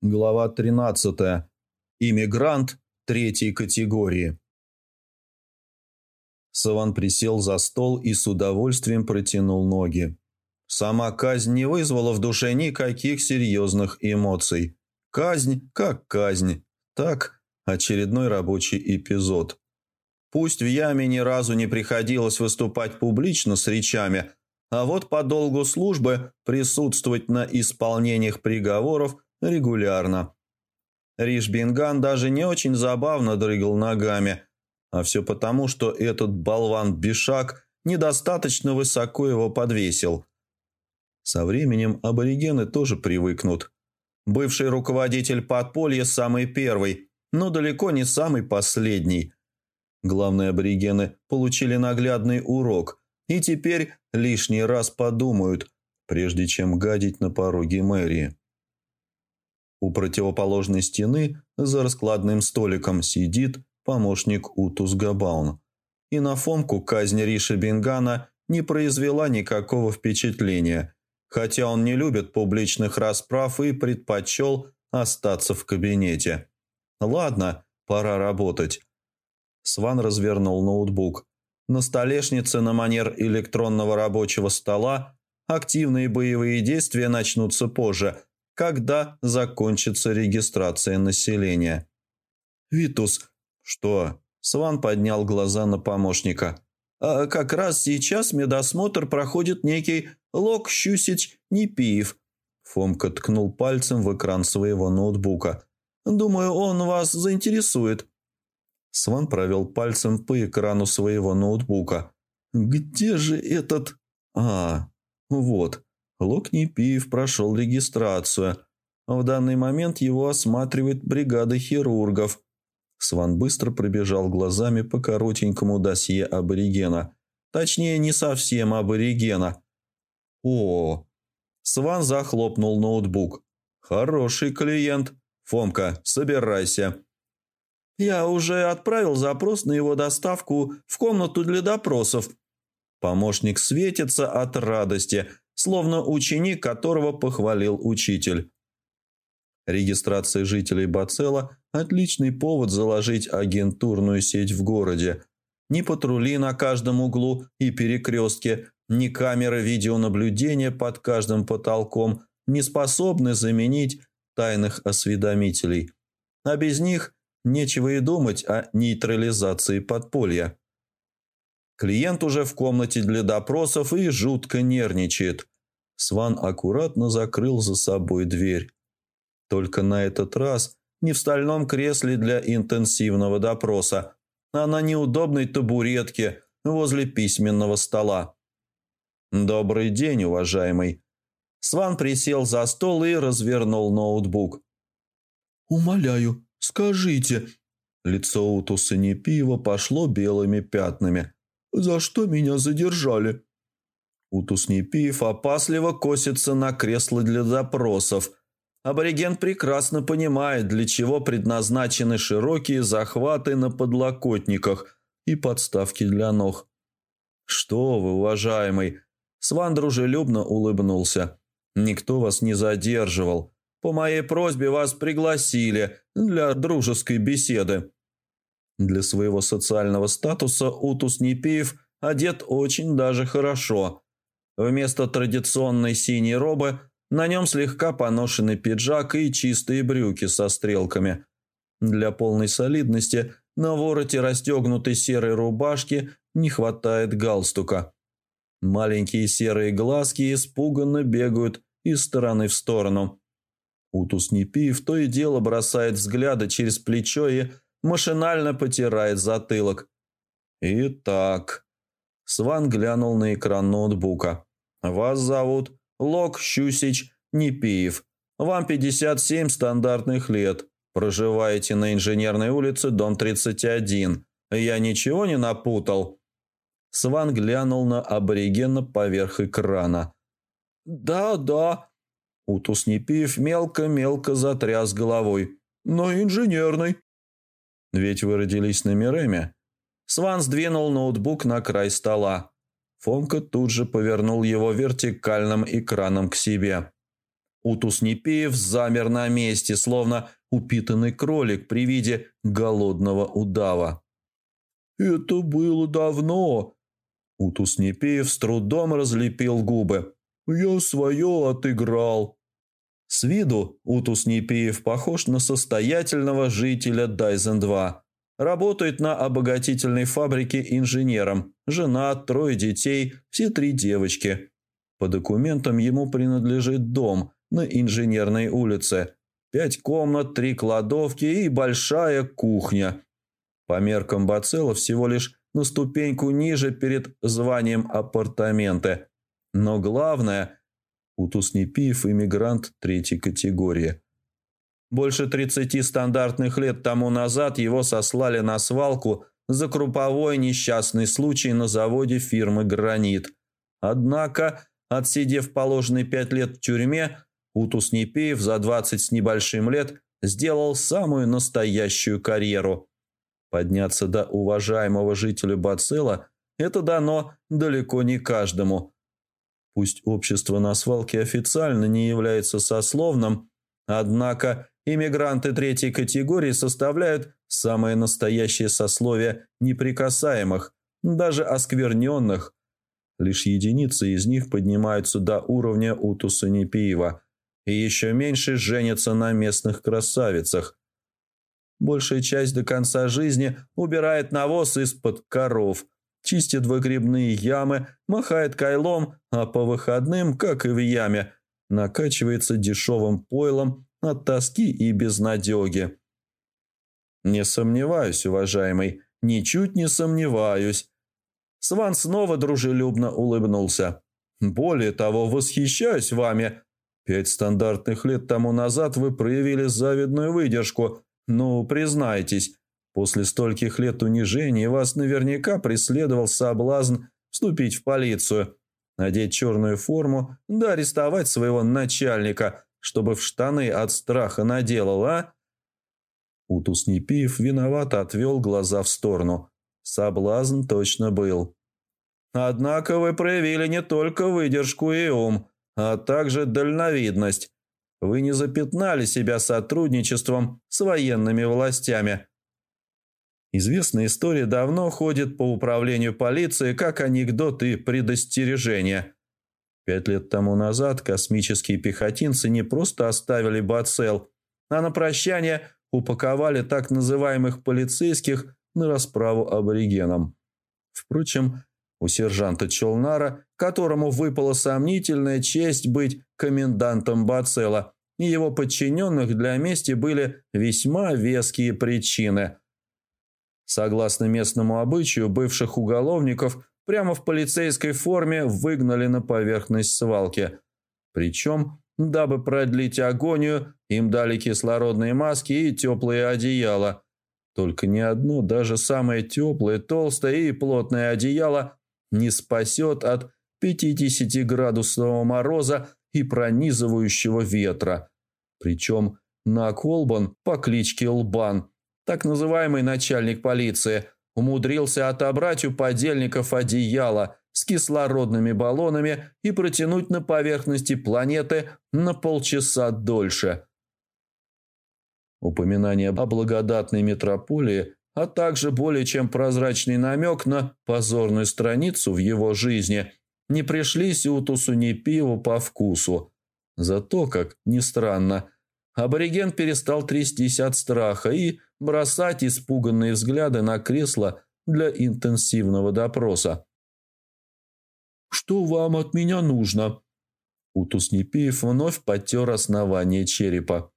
Глава 13. Иммигрант третьей категории. Саван присел за стол и с удовольствием протянул ноги. Сама казнь не вызвала в душе никаких серьезных эмоций. Казнь как казнь. Так, очередной рабочий эпизод. Пусть в яме ни разу не приходилось выступать публично с речами, а вот по долгу службы присутствовать на исполнениях приговоров регулярно. Риш Бинган даже не очень забавно дрыгал ногами, а все потому, что этот болван Бишак недостаточно высоко его подвесил. Со временем аборигены тоже привыкнут. Бывший руководитель подполья самый первый, но далеко не самый последний. Главные аборигены получили наглядный урок и теперь лишний раз подумают, прежде чем гадить на пороге мэрии. У противоположной стены за раскладным столиком сидит помощник Утус Габаун. И на Фомку казнь Риша Бенгана не произвела никакого впечатления, хотя он не любит публичных расправ и предпочел остаться в кабинете. «Ладно, пора работать». Сван развернул ноутбук. На столешнице на манер электронного рабочего стола активные боевые действия начнутся позже, когда закончится регистрация населения. «Витус, что?» Сван поднял глаза на помощника. «А как раз сейчас медосмотр проходит некий Лок Щусич Непиев». Фомка ткнул пальцем в экран своего ноутбука. «Думаю, он вас заинтересует». Сван провел пальцем по экрану своего ноутбука. «Где же этот...» «А, вот. Локни Пиев прошел регистрацию. В данный момент его осматривает бригада хирургов». Сван быстро пробежал глазами по коротенькому досье аборигена. Точнее, не совсем аборигена. «О!» Сван захлопнул ноутбук. «Хороший клиент. Фомка, собирайся». «Я уже отправил запрос на его доставку в комнату для допросов». Помощник светится от радости, словно ученик, которого похвалил учитель. Регистрация жителей Бацела – отличный повод заложить агентурную сеть в городе. Ни патрули на каждом углу и перекрестке, ни камеры видеонаблюдения под каждым потолком не способны заменить тайных осведомителей. А без них Нечего и думать о нейтрализации подполья. Клиент уже в комнате для допросов и жутко нервничает. Сван аккуратно закрыл за собой дверь. Только на этот раз не в стальном кресле для интенсивного допроса, а на неудобной табуретке возле письменного стола. «Добрый день, уважаемый». Сван присел за стол и развернул ноутбук. «Умоляю, «Скажите...» Лицо Утуса Непиева пошло белыми пятнами. «За что меня задержали?» Утус Непиев опасливо косится на кресло для допросов. Абориген прекрасно понимает, для чего предназначены широкие захваты на подлокотниках и подставки для ног. «Что вы, уважаемый!» Сван дружелюбно улыбнулся. «Никто вас не задерживал. По моей просьбе вас пригласили для дружеской беседы. Для своего социального статуса Утус Непиев одет очень даже хорошо. Вместо традиционной синей робы на нем слегка поношенный пиджак и чистые брюки со стрелками. Для полной солидности на вороте расстегнутой серой рубашки не хватает галстука. Маленькие серые глазки испуганно бегают из стороны в сторону. Утус Непиев то и дело бросает взгляды через плечо и машинально потирает затылок. «Итак...» Сван глянул на экран ноутбука. «Вас зовут Лок Щусич Непиев. Вам 57 стандартных лет. Проживаете на Инженерной улице, дом 31. Я ничего не напутал?» Сван глянул на аборигена поверх экрана. «Да, да», Утус Непиев мелко-мелко затряс головой. «Но инженерный». «Ведь вы родились на Миреме». Сван сдвинул ноутбук на край стола. Фомка тут же повернул его вертикальным экраном к себе. Утус Непеев замер на месте, словно упитанный кролик при виде голодного удава. «Это было давно», Утус Непеев с трудом разлепил губы. «Я свое отыграл». С виду Утус Непеев похож на состоятельного жителя Дайзен-2. Работает на обогатительной фабрике инженером. Жена, трое детей, все три девочки. По документам ему принадлежит дом на Инженерной улице. Пять комнат, три кладовки и большая кухня. По меркам Бацела всего лишь на ступеньку ниже перед званием апартаменты. Но главное – Утуснепиев иммигрант третьей категории. Больше 30 стандартных лет тому назад его сослали на свалку за круповой несчастный случай на заводе фирмы «Гранит». Однако, отсидев положенные пять лет в тюрьме, Утус Непеев за 20 с небольшим лет сделал самую настоящую карьеру. Подняться до уважаемого жителя Бацела – это дано далеко не каждому. Пусть общество на свалке официально не является сословным, однако иммигранты третьей категории составляют самое настоящее сословие неприкасаемых, даже оскверненных. Лишь единицы из них поднимаются до уровня Утуса Непиева, и еще меньше женятся на местных красавицах. Большая часть до конца жизни убирает навоз из-под коров, чистит выгребные ямы, махает кайлом, а по выходным, как и в яме, накачивается дешевым пойлом от тоски и безнадеги. Не сомневаюсь, уважаемый, ничуть не сомневаюсь. Сван снова дружелюбно улыбнулся. Более того, восхищаюсь вами. Пять стандартных лет тому назад вы проявили завидную выдержку – «Ну, признайтесь, после стольких лет унижения вас наверняка преследовал соблазн вступить в полицию, надеть черную форму, да арестовать своего начальника, чтобы в штаны от страха наделал, а?» Утус Непиев виновато отвел глаза в сторону. Соблазн точно был. «Однако вы проявили не только выдержку и ум, а также дальновидность. Вы не запятнали себя сотрудничеством с военными властями. Известная история давно ходит по управлению полиции как анекдот и предостережение. Пять лет тому назад космические пехотинцы не просто оставили Бацел, а на прощание упаковали так называемых полицейских на расправу аборигенам. Впрочем, у сержанта Челнара, которому выпала сомнительная честь быть комендантом Бацела, и его подчиненных для мести были весьма веские причины. Согласно местному обычаю, бывших уголовников прямо в полицейской форме выгнали на поверхность свалки. Причем, дабы продлить агонию, им дали кислородные маски и теплые одеяла. Только ни одно, даже самое теплое, толстое и плотное одеяло не спасет от 50-градусного мороза и пронизывающего ветра. Причем на Колбан по кличке Лбан, так называемый начальник полиции, умудрился отобрать у подельников одеяло с кислородными баллонами и протянуть на поверхности планеты на полчаса дольше. Упоминание о благодатной метрополии а также более чем прозрачный намек на позорную страницу в его жизни, не пришлись Утусу ни пиву по вкусу. Зато, как ни странно, абориген перестал трястись от страха и бросать испуганные взгляды на кресло для интенсивного допроса. «Что вам от меня нужно?» Утус Непиев вновь потер основание черепа.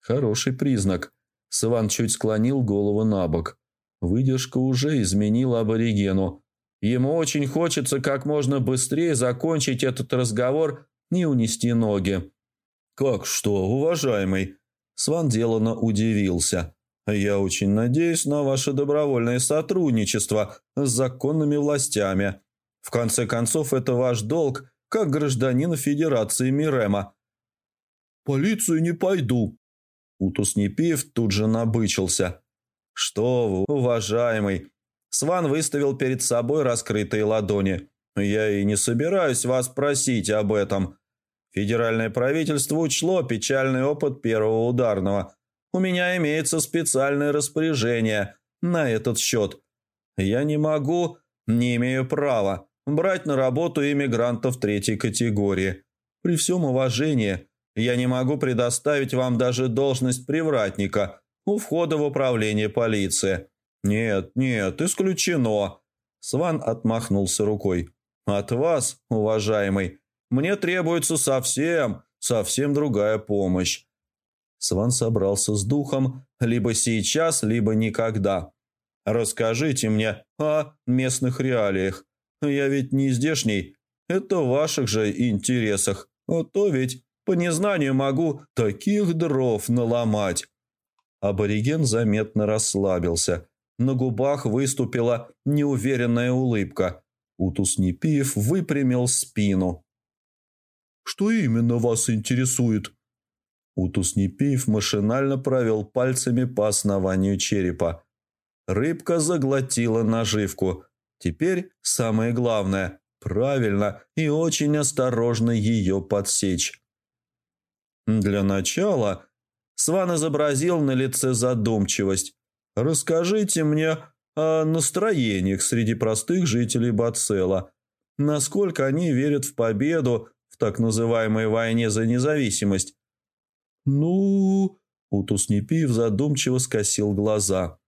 Хороший признак. Сван чуть склонил голову на бок. Выдержка уже изменила аборигену. Ему очень хочется как можно быстрее закончить этот разговор и унести ноги. «Как что, уважаемый?» Сван делано удивился. «Я очень надеюсь на ваше добровольное сотрудничество с законными властями. В конце концов, это ваш долг, как гражданина Федерации Мирема». «Полицию не пойду», Утус Непиев тут же набычился. «Что вы, уважаемый!» Сван выставил перед собой раскрытые ладони. «Я и не собираюсь вас просить об этом. Федеральное правительство учло печальный опыт первого ударного. У меня имеется специальное распоряжение на этот счет. Я не могу, не имею права брать на работу иммигрантов третьей категории. При всем уважении, я не могу предоставить вам даже должность привратника у входа в управление полиции. Нет, нет, исключено. Сван отмахнулся рукой. От вас, уважаемый, мне требуется совсем, совсем другая помощь. Сван собрался с духом либо сейчас, либо никогда. Расскажите мне о местных реалиях. Я ведь не здешний. Это в ваших же интересах. А то ведь по незнанию могу таких дров наломать». Абориген заметно расслабился. На губах выступила неуверенная улыбка. Утус Непиев выпрямил спину. «Что именно вас интересует?» Утус Непиев машинально провел пальцами по основанию черепа. Рыбка заглотила наживку. Теперь самое главное – правильно и очень осторожно ее подсечь. Для начала Сван изобразил на лице задумчивость. «Расскажите мне о настроениях среди простых жителей Бацела. Насколько они верят в победу в так называемой войне за независимость?» «Ну...» – Утус Непиев задумчиво скосил глаза.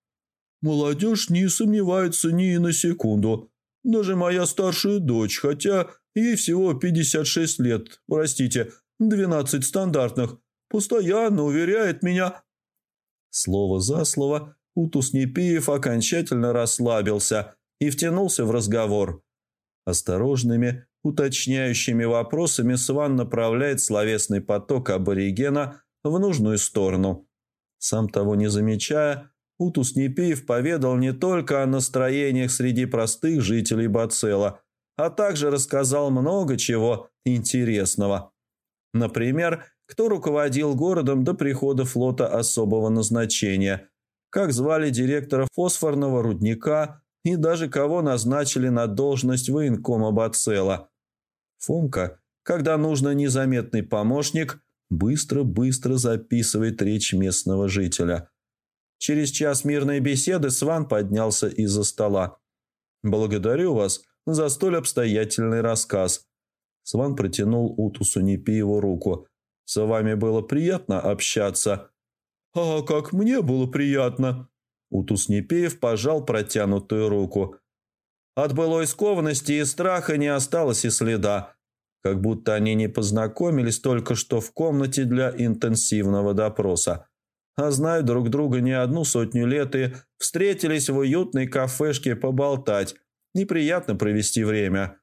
«Молодежь не сомневается ни на секунду. Даже моя старшая дочь, хотя ей всего 56 лет, простите, 12 стандартных, постоянно уверяет меня...» Слово за слово Утус Непиев окончательно расслабился и втянулся в разговор. Осторожными, уточняющими вопросами Сван направляет словесный поток аборигена в нужную сторону. Сам того не замечая, Утус Непиев поведал не только о настроениях среди простых жителей Бацела, а также рассказал много чего интересного. Например, кто руководил городом до прихода флота особого назначения, как звали директора фосфорного рудника и даже кого назначили на должность военкома Бацела. Фомка, когда нужно незаметный помощник, быстро-быстро записывает речь местного жителя. Через час мирной беседы Сван поднялся из-за стола. «Благодарю вас за столь обстоятельный рассказ». Сван протянул Утусу Непиеву руку. «С вами было приятно общаться». «А как мне было приятно!» Утус Непеев пожал протянутую руку. От былой скованности и страха не осталось и следа как будто они не познакомились только что в комнате для интенсивного допроса, а знают друг друга не одну сотню лет и встретились в уютной кафешке поболтать. Неприятно провести время.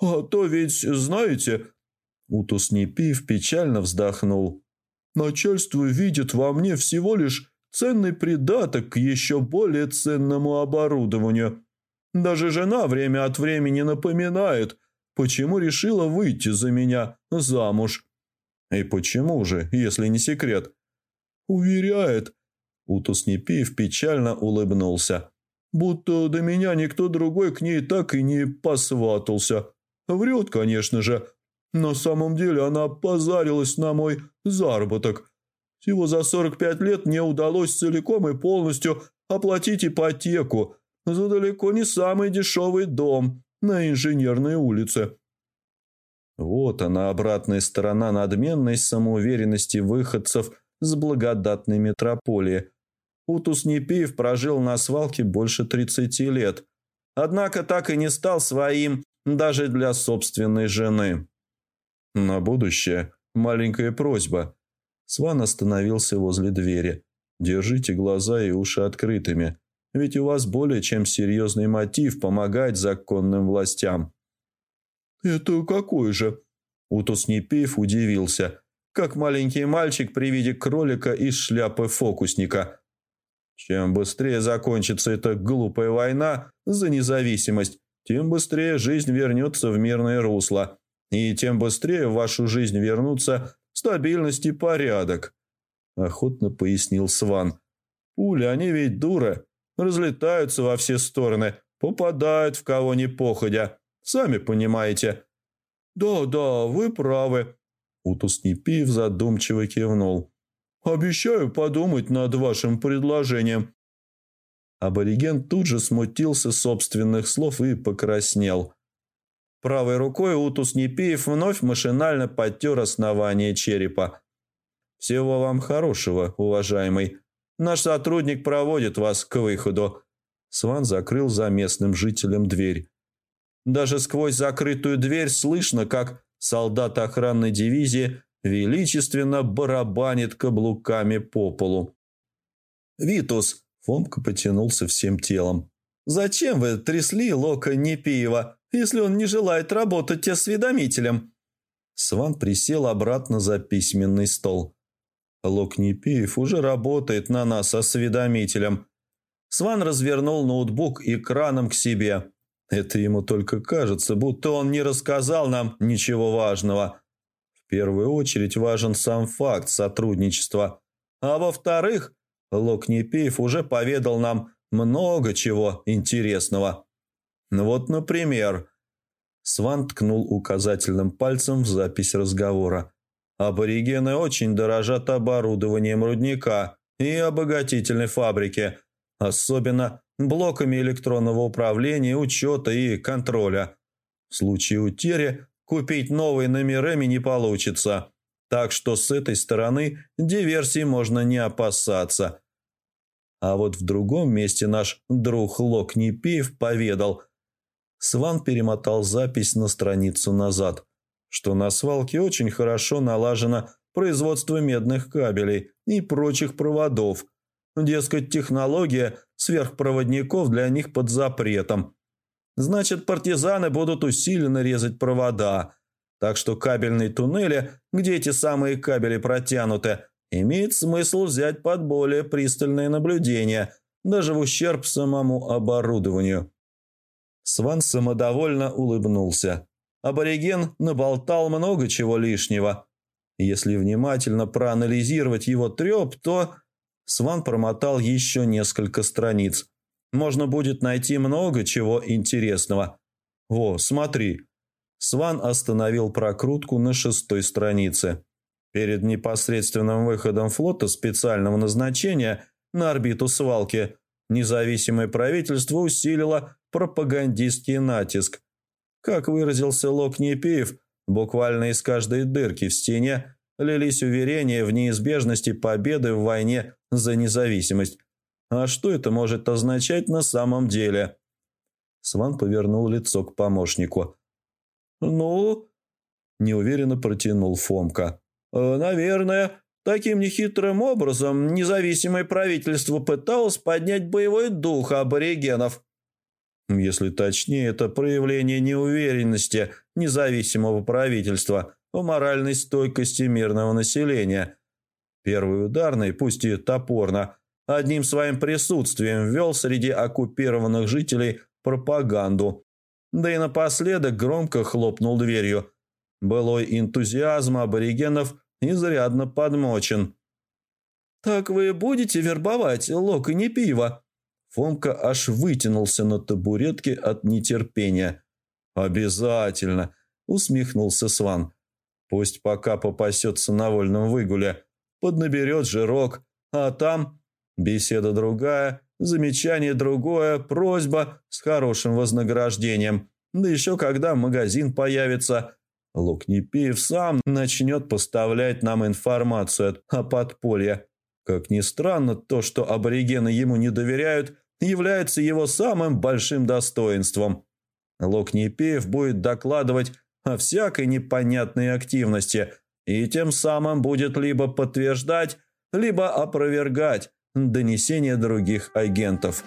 «А то ведь, знаете...» Утус Непив печально вздохнул. «Начальство видит во мне всего лишь ценный придаток к еще более ценному оборудованию. Даже жена время от времени напоминает – почему решила выйти за меня замуж. И почему же, если не секрет? Уверяет. Утус Непиев печально улыбнулся. Будто до меня никто другой к ней так и не посватался. Врет, конечно же. На самом деле она позарилась на мой заработок. Всего за 45 лет мне удалось целиком и полностью оплатить ипотеку за далеко не самый дешевый дом на Инженерной улице. Вот она, обратная сторона надменной самоуверенности выходцев с благодатной метрополии. Утус Непиев прожил на свалке больше 30 лет, однако так и не стал своим даже для собственной жены. На будущее маленькая просьба. Сван остановился возле двери. Держите глаза и уши открытыми. Ведь у вас более чем серьезный мотив помогать законным властям». «Это какой же?» Утус Непеев удивился, как маленький мальчик при виде кролика из шляпы фокусника. Чем быстрее закончится эта глупая война за независимость, тем быстрее жизнь вернется в мирное русло, и тем быстрее в вашу жизнь вернутся стабильность и порядок», – охотно пояснил Сван. «Пули, они ведь дуры, разлетаются во все стороны, попадают в кого ни походя. Сами понимаете. «Да, да, вы правы», – Утус Непиев задумчиво кивнул. «Обещаю подумать над вашим предложением». Абориген тут же смутился собственных слов и покраснел. Правой рукой Утус Непиев вновь машинально подтер основание черепа. «Всего вам хорошего, уважаемый. Наш сотрудник проводит вас к выходу». Сван закрыл за местным жителем дверь. Даже сквозь закрытую дверь слышно, как солдат охранной дивизии величественно барабанит каблуками по полу. «Витус!» – Фомка потянулся всем телом. «Зачем вы трясли Лока Непиева, если он не желает работать осведомителем?» Сван присел обратно за письменный стол. Лок Непиев уже работает на нас осведомителем. Сван развернул ноутбук экраном к себе. Это ему только кажется, будто он не рассказал нам ничего важного. В первую очередь важен сам факт сотрудничества. А во-вторых, Локнепеев уже поведал нам много чего интересного. Вот, например, Сван ткнул указательным пальцем в запись разговора. Аборигены очень дорожат оборудованием рудника и обогатительной фабрики, особенно блоками электронного управления, учета и контроля. В случае утери купить новые номерами не получится, так что с этой стороны диверсии можно не опасаться. А вот в другом месте наш друг Лок поведал. Сван перемотал запись на страницу назад, что на свалке очень хорошо налажено производство медных кабелей и прочих проводов – Дескать, технология сверхпроводников для них под запретом. Значит, партизаны будут усиленно резать провода. Так что кабельные туннели, где эти самые кабели протянуты, имеет смысл взять под более пристальное наблюдение, даже в ущерб самому оборудованию. Сван самодовольно улыбнулся. Абориген наболтал много чего лишнего. Если внимательно проанализировать его треп, то Сван промотал еще несколько страниц. Можно будет найти много чего интересного. Во, смотри. Сван остановил прокрутку на шестой странице. Перед непосредственным выходом флота специального назначения на орбиту свалки независимое правительство усилило пропагандистский натиск. Как выразился Лок Непиев, буквально из каждой дырки в стене лились уверения в неизбежности победы в войне за независимость. А что это может означать на самом деле? Сван повернул лицо к помощнику. «Ну?» – неуверенно протянул Фомка. «Э, «Наверное, таким нехитрым образом независимое правительство пыталось поднять боевой дух аборигенов». Если точнее, это проявление неуверенности независимого правительства в моральной стойкости мирного населения – Первый ударный, пусть и топорно, одним своим присутствием ввел среди оккупированных жителей пропаганду. Да и напоследок громко хлопнул дверью. Былой энтузиазм аборигенов изрядно подмочен. «Так вы будете вербовать лок и не пиво?» Фомка аж вытянулся на табуретке от нетерпения. «Обязательно!» – усмехнулся Сван. «Пусть пока попасется на вольном выгуле поднаберет жирок, а там беседа другая, замечание другое, просьба с хорошим вознаграждением. Да еще когда магазин появится, Лукнепиев сам начнет поставлять нам информацию о подполье. Как ни странно, то, что аборигены ему не доверяют, является его самым большим достоинством. Лукнепиев будет докладывать о всякой непонятной активности – и тем самым будет либо подтверждать, либо опровергать донесения других агентов.